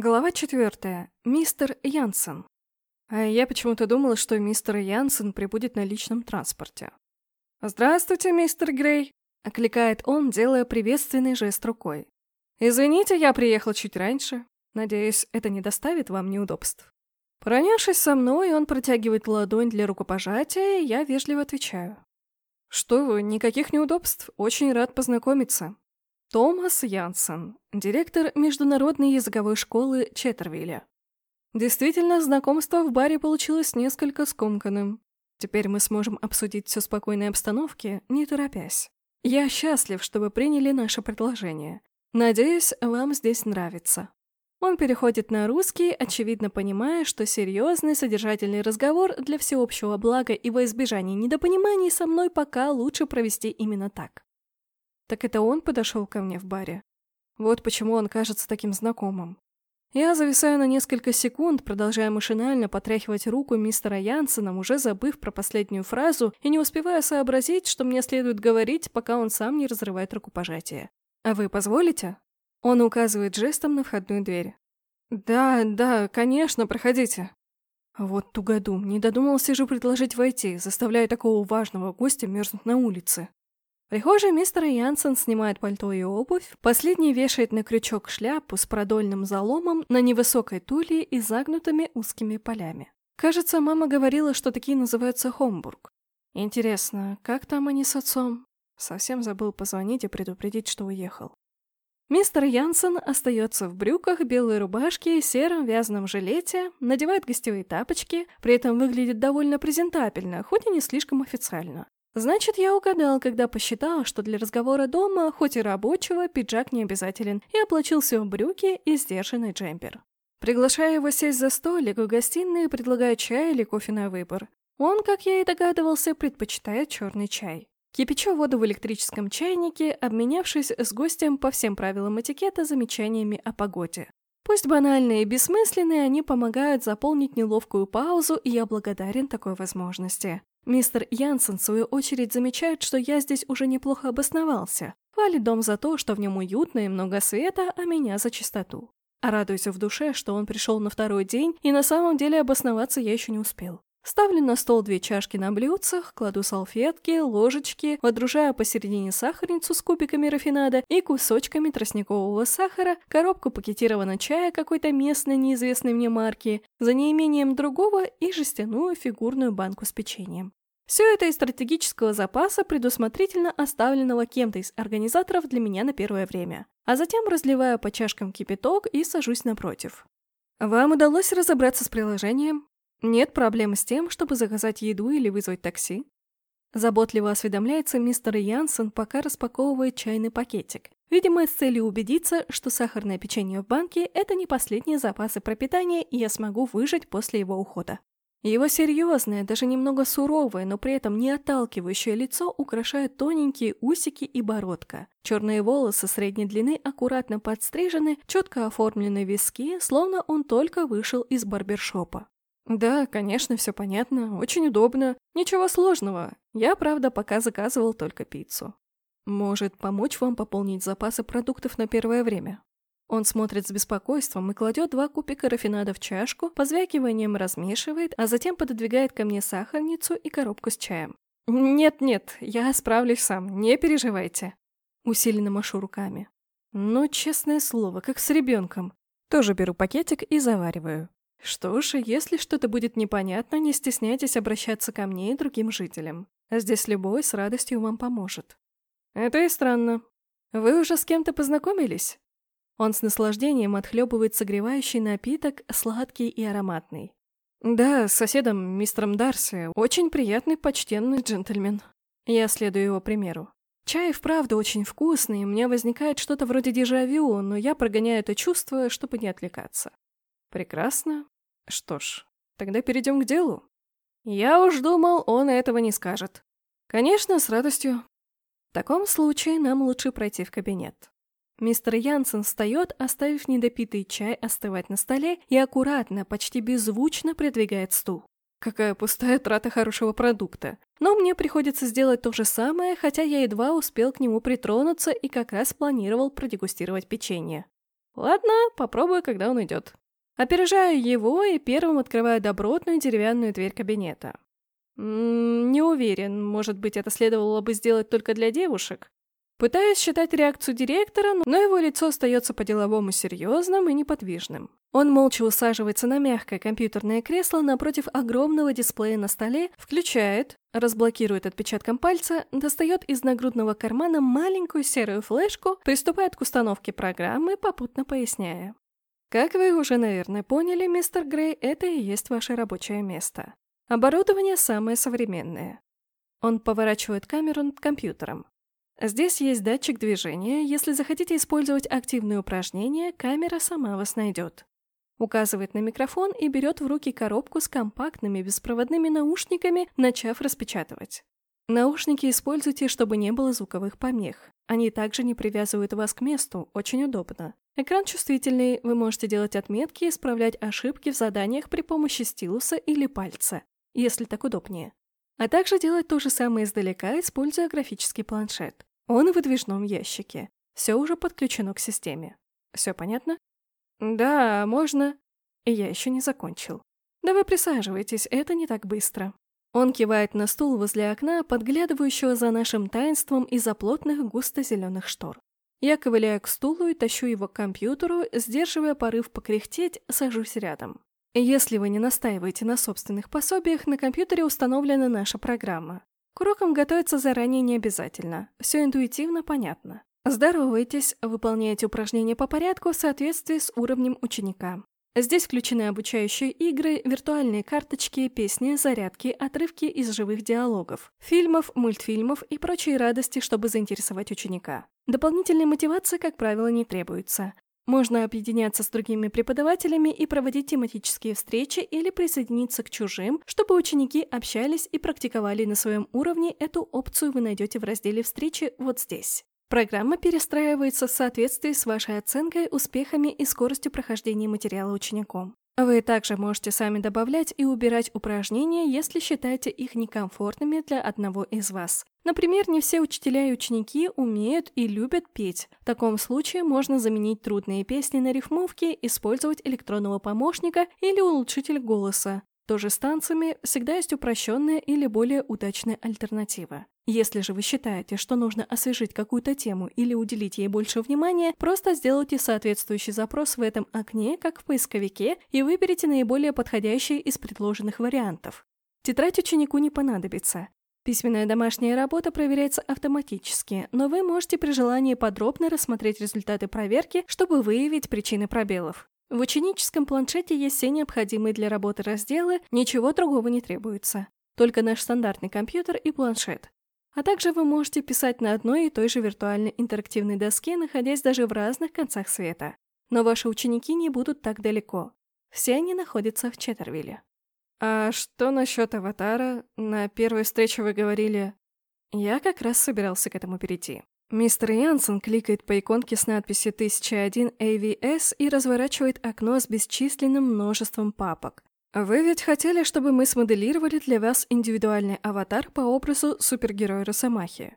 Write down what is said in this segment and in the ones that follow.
Глава четвертая. Мистер Янсен. А я почему-то думала, что мистер Янсен прибудет на личном транспорте. «Здравствуйте, мистер Грей!» — окликает он, делая приветственный жест рукой. «Извините, я приехал чуть раньше. Надеюсь, это не доставит вам неудобств». Пронявшись со мной, он протягивает ладонь для рукопожатия, и я вежливо отвечаю. «Что вы, никаких неудобств. Очень рад познакомиться. Томас Янсен, директор Международной языковой школы Четтервилля. Действительно, знакомство в баре получилось несколько скомканным. Теперь мы сможем обсудить все спокойной обстановке, не торопясь. Я счастлив, что вы приняли наше предложение. Надеюсь, вам здесь нравится. Он переходит на русский, очевидно понимая, что серьезный содержательный разговор для всеобщего блага и во избежание недопониманий со мной пока лучше провести именно так. Так это он подошел ко мне в баре? Вот почему он кажется таким знакомым. Я зависаю на несколько секунд, продолжая машинально потряхивать руку мистера Янсена, уже забыв про последнюю фразу и не успевая сообразить, что мне следует говорить, пока он сам не разрывает рукопожатие. «А вы позволите?» Он указывает жестом на входную дверь. «Да, да, конечно, проходите». Вот тугодум, не додумался же предложить войти, заставляя такого важного гостя мерзнуть на улице. Прихожий мистер Янсен снимает пальто и обувь, последний вешает на крючок шляпу с продольным заломом на невысокой туле и загнутыми узкими полями. Кажется, мама говорила, что такие называются Хомбург. Интересно, как там они с отцом? Совсем забыл позвонить и предупредить, что уехал. Мистер Янсен остается в брюках, белой рубашке и сером вязаном жилете, надевает гостевые тапочки, при этом выглядит довольно презентабельно, хоть и не слишком официально. Значит, я угадал, когда посчитал, что для разговора дома, хоть и рабочего, пиджак не обязателен, и облачился в брюки и сдержанный джемпер. Приглашаю его сесть за столик в гостиной и предлагаю чай или кофе на выбор. Он, как я и догадывался, предпочитает черный чай. Кипячу воду в электрическом чайнике, обменявшись с гостем по всем правилам этикета замечаниями о погоде. Пусть банальные и бессмысленные, они помогают заполнить неловкую паузу, и я благодарен такой возможности. Мистер Янсен, в свою очередь, замечает, что я здесь уже неплохо обосновался. Хвалит дом за то, что в нем уютно и много света, а меня за чистоту. А радуюсь в душе, что он пришел на второй день, и на самом деле обосноваться я еще не успел. Ставлю на стол две чашки на блюдцах, кладу салфетки, ложечки, водружаю посередине сахарницу с кубиками рафинада и кусочками тростникового сахара, коробку пакетированного чая какой-то местной неизвестной мне марки, за неимением другого и жестяную фигурную банку с печеньем. Все это из стратегического запаса, предусмотрительно оставленного кем-то из организаторов для меня на первое время. А затем разливаю по чашкам кипяток и сажусь напротив. Вам удалось разобраться с приложением? Нет проблем с тем, чтобы заказать еду или вызвать такси? Заботливо осведомляется мистер Янсен, пока распаковывает чайный пакетик. Видимо, с целью убедиться, что сахарное печенье в банке – это не последние запасы пропитания, и я смогу выжить после его ухода. Его серьезное, даже немного суровое, но при этом не отталкивающее лицо украшают тоненькие усики и бородка. Черные волосы средней длины аккуратно подстрижены, четко оформлены виски, словно он только вышел из барбершопа. Да, конечно, все понятно, очень удобно, ничего сложного. Я, правда, пока заказывал только пиццу. Может, помочь вам пополнить запасы продуктов на первое время? Он смотрит с беспокойством и кладет два кубика рафинада в чашку, позвякиванием размешивает, а затем пододвигает ко мне сахарницу и коробку с чаем. «Нет-нет, я справлюсь сам, не переживайте». Усиленно машу руками. Ну, честное слово, как с ребенком. Тоже беру пакетик и завариваю. Что ж, если что-то будет непонятно, не стесняйтесь обращаться ко мне и другим жителям. Здесь любой с радостью вам поможет. Это и странно. Вы уже с кем-то познакомились? Он с наслаждением отхлебывает согревающий напиток, сладкий и ароматный. «Да, с соседом, мистером Дарси. Очень приятный, почтенный джентльмен». Я следую его примеру. Чай вправду очень вкусный, мне возникает что-то вроде дежавю, но я прогоняю это чувство, чтобы не отвлекаться. Прекрасно. Что ж, тогда перейдем к делу. Я уж думал, он этого не скажет. Конечно, с радостью. В таком случае нам лучше пройти в кабинет. Мистер Янсен встает, оставив недопитый чай остывать на столе и аккуратно, почти беззвучно придвигает стул. Какая пустая трата хорошего продукта. Но мне приходится сделать то же самое, хотя я едва успел к нему притронуться и как раз планировал продегустировать печенье. Ладно, попробую, когда он идет. Опережаю его и первым открываю добротную деревянную дверь кабинета. М -м, не уверен, может быть, это следовало бы сделать только для девушек. Пытаюсь считать реакцию директора, но его лицо остается по-деловому серьезным и неподвижным. Он молча усаживается на мягкое компьютерное кресло напротив огромного дисплея на столе, включает, разблокирует отпечатком пальца, достает из нагрудного кармана маленькую серую флешку, приступает к установке программы, попутно поясняя. Как вы уже, наверное, поняли, мистер Грей, это и есть ваше рабочее место. Оборудование самое современное. Он поворачивает камеру над компьютером. Здесь есть датчик движения, если захотите использовать активные упражнения, камера сама вас найдет. Указывает на микрофон и берет в руки коробку с компактными беспроводными наушниками, начав распечатывать. Наушники используйте, чтобы не было звуковых помех. Они также не привязывают вас к месту, очень удобно. Экран чувствительный, вы можете делать отметки и исправлять ошибки в заданиях при помощи стилуса или пальца, если так удобнее. А также делать то же самое издалека, используя графический планшет. Он в выдвижном ящике. Все уже подключено к системе. Все понятно? Да, можно. И я еще не закончил. Да вы присаживайтесь, это не так быстро. Он кивает на стул возле окна, подглядывающего за нашим таинством из-за плотных густо-зеленых штор. Я ковыляю к стулу и тащу его к компьютеру, сдерживая порыв покряхтеть, сажусь рядом. Если вы не настаиваете на собственных пособиях, на компьютере установлена наша программа. К урокам готовиться заранее не обязательно, все интуитивно понятно. Здоровайтесь, выполняйте упражнения по порядку в соответствии с уровнем ученика. Здесь включены обучающие игры, виртуальные карточки, песни, зарядки, отрывки из живых диалогов, фильмов, мультфильмов и прочие радости, чтобы заинтересовать ученика. Дополнительной мотивации, как правило, не требуется. Можно объединяться с другими преподавателями и проводить тематические встречи или присоединиться к чужим, чтобы ученики общались и практиковали на своем уровне. Эту опцию вы найдете в разделе «Встречи» вот здесь. Программа перестраивается в соответствии с вашей оценкой, успехами и скоростью прохождения материала учеником. Вы также можете сами добавлять и убирать упражнения, если считаете их некомфортными для одного из вас. Например, не все учителя и ученики умеют и любят петь. В таком случае можно заменить трудные песни на рифмовки, использовать электронного помощника или улучшитель голоса. Тоже с танцами всегда есть упрощенная или более удачная альтернатива. Если же вы считаете, что нужно освежить какую-то тему или уделить ей больше внимания, просто сделайте соответствующий запрос в этом окне, как в поисковике, и выберите наиболее подходящий из предложенных вариантов. Тетрадь ученику не понадобится. Письменная домашняя работа проверяется автоматически, но вы можете при желании подробно рассмотреть результаты проверки, чтобы выявить причины пробелов. В ученическом планшете есть все необходимые для работы разделы, ничего другого не требуется. Только наш стандартный компьютер и планшет. А также вы можете писать на одной и той же виртуальной интерактивной доске, находясь даже в разных концах света. Но ваши ученики не будут так далеко. Все они находятся в Четтервилле. А что насчет аватара? На первой встрече вы говорили... Я как раз собирался к этому перейти. Мистер Янсен кликает по иконке с надписью 1001 AVS и разворачивает окно с бесчисленным множеством папок. Вы ведь хотели, чтобы мы смоделировали для вас индивидуальный аватар по образу супергероя Росомахи.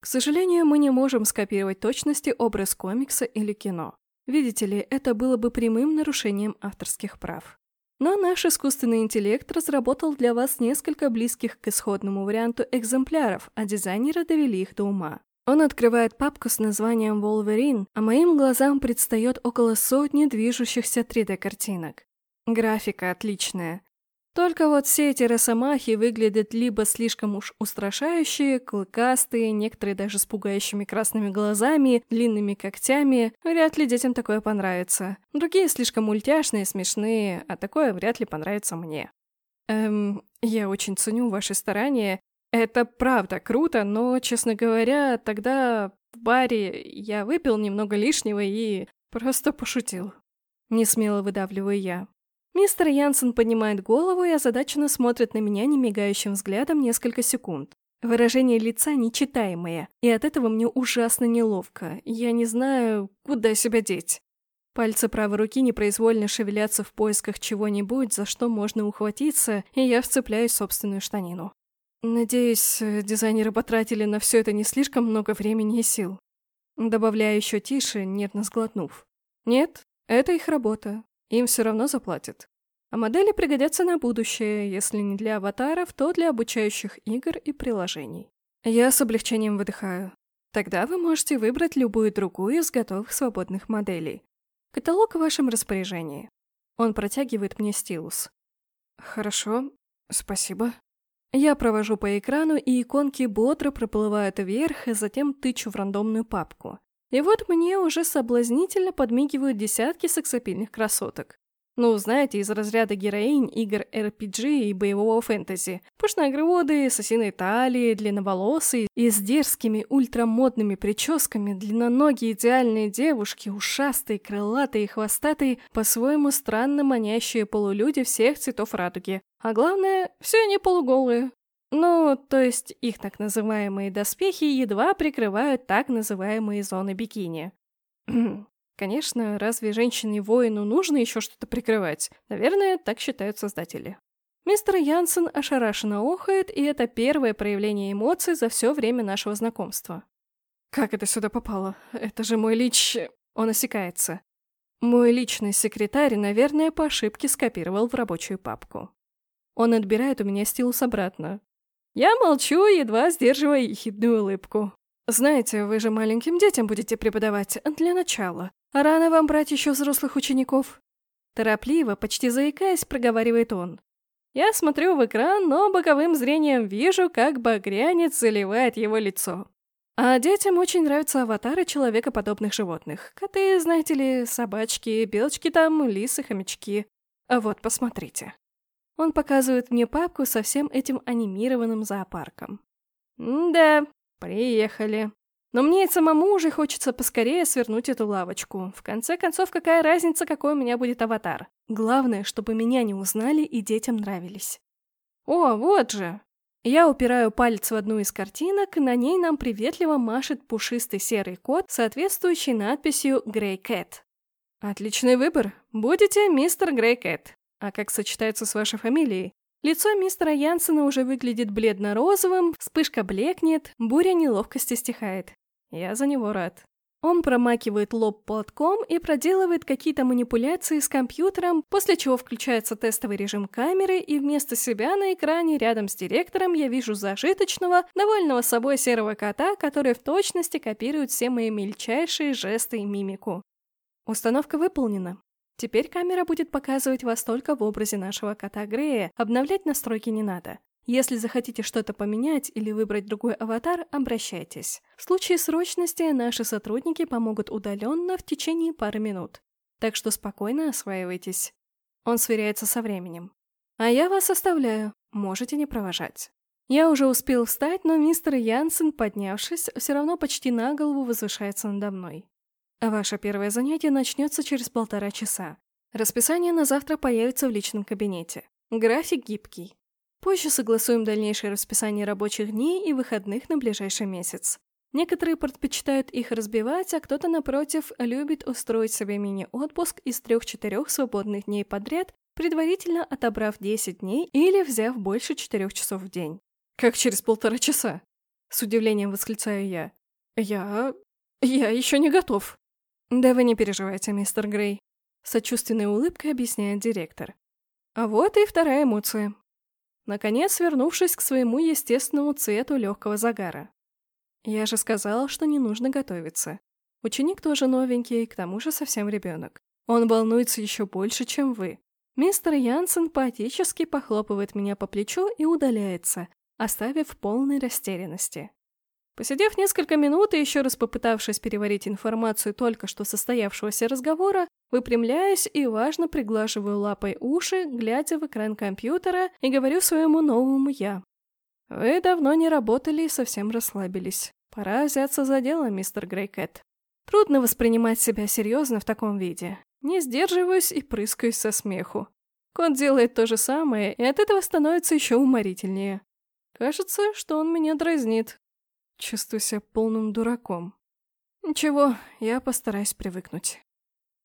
К сожалению, мы не можем скопировать точности образ комикса или кино. Видите ли, это было бы прямым нарушением авторских прав. Но наш искусственный интеллект разработал для вас несколько близких к исходному варианту экземпляров, а дизайнеры довели их до ума. Он открывает папку с названием Wolverine, а моим глазам предстает около сотни движущихся 3D-картинок. Графика отличная. Только вот все эти росомахи выглядят либо слишком уж устрашающие, клыкастые, некоторые даже с пугающими красными глазами, длинными когтями. Вряд ли детям такое понравится. Другие слишком мультяшные, смешные, а такое вряд ли понравится мне. Эм, я очень ценю ваши старания это правда круто, но, честно говоря, тогда в баре я выпил немного лишнего и просто пошутил. Не смело выдавливаю я. Мистер Янсен поднимает голову и озадаченно смотрит на меня немигающим взглядом несколько секунд. Выражение лица нечитаемое, и от этого мне ужасно неловко. Я не знаю, куда себя деть. Пальцы правой руки непроизвольно шевелятся в поисках чего-нибудь, за что можно ухватиться, и я вцепляюсь в собственную штанину. Надеюсь, дизайнеры потратили на все это не слишком много времени и сил. Добавляю еще тише, нервно сглотнув. Нет, это их работа. Им все равно заплатят. А модели пригодятся на будущее, если не для аватаров, то для обучающих игр и приложений. Я с облегчением выдыхаю. Тогда вы можете выбрать любую другую из готовых свободных моделей. Каталог в вашем распоряжении. Он протягивает мне стилус. Хорошо, спасибо. Я провожу по экрану, и иконки бодро проплывают вверх, и затем тычу в рандомную папку. И вот мне уже соблазнительно подмигивают десятки сексапильных красоток. Ну, знаете, из разряда героинь игр RPG и боевого фэнтези. Пушногрудые, с осиной талии, длинноволосые и с дерзкими ультрамодными прическами, длинноногие идеальные девушки, ушастые, крылатые и хвостатые, по-своему странно манящие полулюди всех цветов радуги. А главное, все они полуголые. Ну, то есть их так называемые доспехи едва прикрывают так называемые зоны бикини. Конечно, разве женщине-воину нужно еще что-то прикрывать? Наверное, так считают создатели. Мистер Янсен ошарашенно охает, и это первое проявление эмоций за все время нашего знакомства. «Как это сюда попало? Это же мой лич...» Он осекается. Мой личный секретарь, наверное, по ошибке скопировал в рабочую папку. Он отбирает у меня стилус обратно. Я молчу, едва сдерживая ехидную улыбку. «Знаете, вы же маленьким детям будете преподавать, для начала. Рано вам брать еще взрослых учеников. Торопливо, почти заикаясь, проговаривает он. Я смотрю в экран, но боковым зрением вижу, как багрянец заливает его лицо. А детям очень нравятся аватары человекоподобных животных. Коты, знаете ли, собачки, белочки там, лисы, хомячки. А вот, посмотрите. Он показывает мне папку со всем этим анимированным зоопарком. да, приехали. Но мне и самому уже хочется поскорее свернуть эту лавочку. В конце концов, какая разница, какой у меня будет аватар? Главное, чтобы меня не узнали и детям нравились. О, вот же! Я упираю палец в одну из картинок, на ней нам приветливо машет пушистый серый кот, соответствующий надписью «Грей Кэт». Отличный выбор. Будете мистер Грей Кэт. А как сочетается с вашей фамилией? Лицо мистера Янсена уже выглядит бледно-розовым, вспышка блекнет, буря неловкости стихает. Я за него рад. Он промакивает лоб платком и проделывает какие-то манипуляции с компьютером, после чего включается тестовый режим камеры, и вместо себя на экране рядом с директором я вижу зажиточного, довольного собой серого кота, который в точности копирует все мои мельчайшие жесты и мимику. Установка выполнена. Теперь камера будет показывать вас только в образе нашего кота Грея, обновлять настройки не надо. Если захотите что-то поменять или выбрать другой аватар, обращайтесь. В случае срочности наши сотрудники помогут удаленно в течение пары минут. Так что спокойно осваивайтесь. Он сверяется со временем. А я вас оставляю, можете не провожать. Я уже успел встать, но мистер Янсен, поднявшись, все равно почти на голову возвышается надо мной. Ваше первое занятие начнется через полтора часа. Расписание на завтра появится в личном кабинете. График гибкий. Позже согласуем дальнейшее расписание рабочих дней и выходных на ближайший месяц. Некоторые предпочитают их разбивать, а кто-то, напротив, любит устроить себе мини-отпуск из трех-четырех свободных дней подряд, предварительно отобрав 10 дней или взяв больше 4 часов в день. «Как через полтора часа?» С удивлением восклицаю я. «Я... я еще не готов». «Да вы не переживайте, мистер Грей», — сочувственной улыбкой объясняет директор. А вот и вторая эмоция наконец вернувшись к своему естественному цвету легкого загара. Я же сказала, что не нужно готовиться. Ученик тоже новенький, к тому же совсем ребенок. Он волнуется еще больше, чем вы. Мистер Янсен поотечески похлопывает меня по плечу и удаляется, оставив в полной растерянности. Посидев несколько минут и еще раз попытавшись переварить информацию только что состоявшегося разговора, выпрямляюсь и важно приглаживаю лапой уши, глядя в экран компьютера и говорю своему новому «я». «Вы давно не работали и совсем расслабились. Пора взяться за дело, мистер Грейкэт. Трудно воспринимать себя серьезно в таком виде. Не сдерживаюсь и прыскаюсь со смеху. Кот делает то же самое, и от этого становится еще уморительнее. Кажется, что он меня дразнит, Чувствую себя полным дураком. Ничего, я постараюсь привыкнуть.